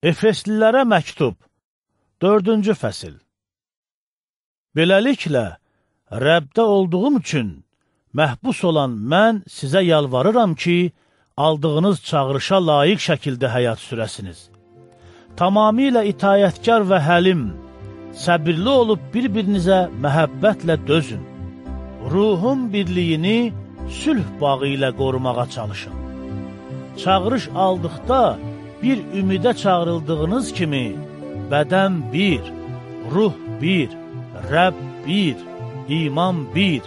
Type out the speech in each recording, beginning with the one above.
Efeslilərə məktub 4-cü fəsil Beləliklə, Rəbdə olduğum üçün məhbus olan mən sizə yalvarıram ki, aldığınız çağırışa layiq şəkildə həyat sürəsiniz. Tamamilə itayətkar və həlim, səbirli olub bir-birinizə məhəbbətlə dözün. Ruhun birliyini sülh bağı ilə qorumağa çalışın. Çağırış aldıqda, bir ümidə çağrıldığınız kimi, bədən bir, ruh bir, Rəbb bir, iman bir,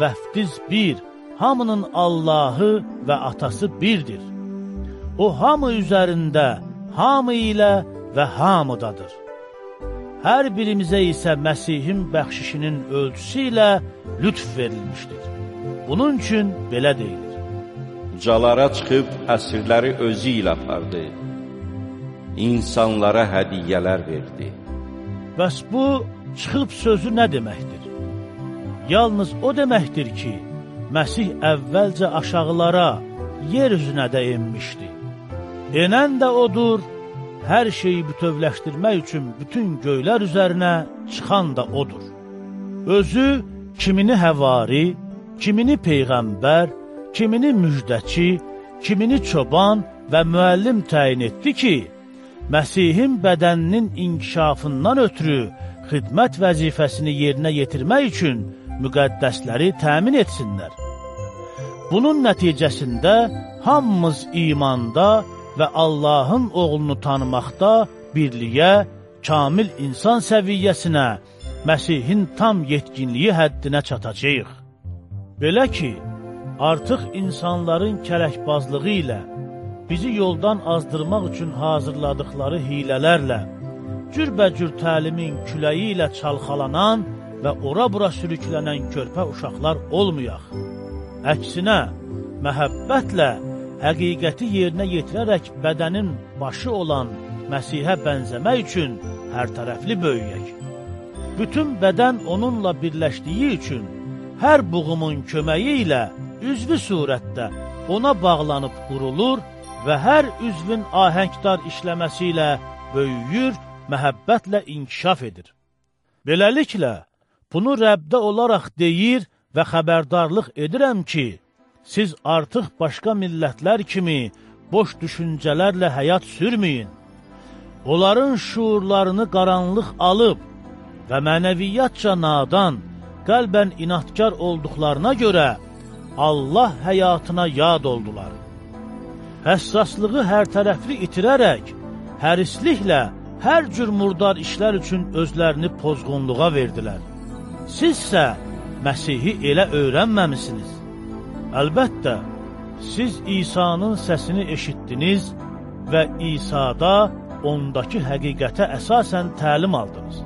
vəftiz bir, hamının Allahı və atası birdir. O hamı üzərində, hamı ilə və hamıdadır. Hər birimizə isə Məsihin bəxşişinin ölçüsü ilə lütf verilmişdir. Bunun üçün belə deyilir. Ucalara çıxıb əsirləri özü ilə apardı insanlara hədiyyələr verdi. Bəs bu çıxıb sözü nə deməkdir? Yalnız o deməkdir ki, Məsih əvvəlcə aşağılara, yer üzünə də enmişdi. Enən də odur, hər şeyi bütövləşdirmək üçün bütün göylər üzərinə çıxan da odur. Özü kimini həvari, kimini peyğəmbər, kimini müjdəçi, kimini çoban və müəllim təyin etdi ki, Məsihin bədəninin inkişafından ötürü xidmət vəzifəsini yerinə yetirmək üçün müqəddəsləri təmin etsinlər. Bunun nəticəsində hamımız imanda və Allahın oğlunu tanımaqda birliyə, kamil insan səviyyəsinə, Məsihin tam yetkinliyi həddinə çatacaq. Belə ki, artıq insanların kələkbazlığı ilə, bizi yoldan azdırmaq üçün hazırladıqları hilələrlə, cürbəcür təlimin küləyi ilə çalxalanan və ora-bura sürüklənən körpə uşaqlar olmayaq. Əksinə, məhəbbətlə həqiqəti yerinə yetirərək bədənin başı olan Məsihə bənzəmək üçün hər tərəfli böyüyək. Bütün bədən onunla birləşdiyi üçün hər buğumun köməyi ilə üzvü surətdə ona bağlanıb qurulur və hər üzvün ahəngdar işləməsi ilə böyüyür, məhəbbətlə inkişaf edir. Beləliklə, bunu Rəbdə olaraq deyir və xəbərdarlıq edirəm ki, siz artıq başqa millətlər kimi boş düşüncələrlə həyat sürməyin. Onların şuurlarını qaranlıq alıb və mənəviyyatca nadan, qəlbən inatkar olduqlarına görə Allah həyatına yad oldular həssaslığı hər tərəfli itirərək, hərisliklə hər cür murdar işlər üçün özlərini pozğunluğa verdilər. Sizsə Məsihi elə öyrənməmisiniz. Əlbəttə, siz İsa'nın səsini eşitdiniz və İsa'da ondakı həqiqətə əsasən təlim aldınız.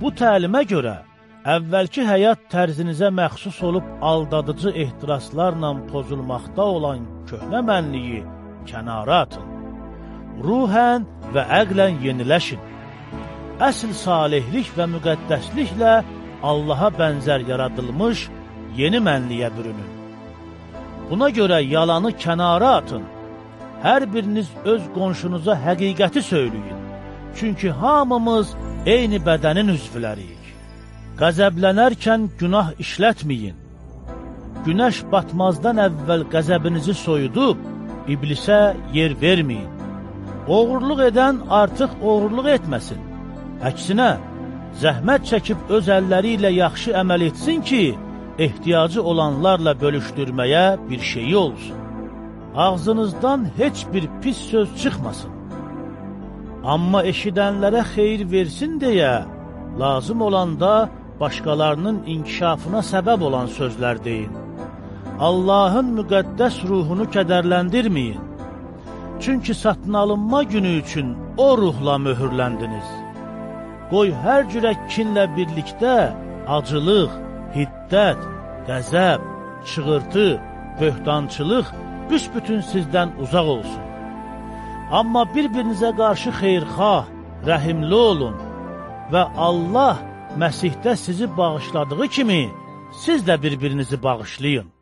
Bu təlimə görə, əvvəlki həyat tərzinizə məxsus olub aldadıcı ehtiraslarla pozulmaqda olan köhnə mənliyi kənara atın. Ruhən və əqlən yeniləşin. Əsl salihlik və müqəddəsliklə Allaha bənzər yaradılmış yeni mənliyə bürünün. Buna görə yalanı kənara atın. Hər biriniz öz qonşunuza həqiqəti söyləyin. Çünki hamımız eyni bədənin üzvləriyik. Qəzəblənərkən günah işlətməyin. Günəş batmazdan əvvəl qəzəbinizi soyudub, iblisə yer verməyin. Oğurluq edən artıq oğurluq etməsin. Əksinə, zəhmət çəkib öz əlləri ilə yaxşı əməl etsin ki, ehtiyacı olanlarla bölüşdürməyə bir şeyi olsun. Ağzınızdan heç bir pis söz çıxmasın. Amma eşidənlərə xeyir versin deyə, lazım olanda başqalarının inkişafına səbəb olan sözlər deyin. Allahın müqəddəs ruhunu kədərləndirməyin. Çünki satın alınma günü üçün o ruhla möhürləndiniz. Qoy hər cürə kinlə birlikdə acılıq, hiddət, qəzəb, çığırtı, böhtançılıq büsbütün sizdən uzaq olsun. Amma bir-birinizə qarşı xeyrxah, rəhimli olun və Allah Məsihdə sizi bağışladığı kimi, siz də bir-birinizi bağışlayın.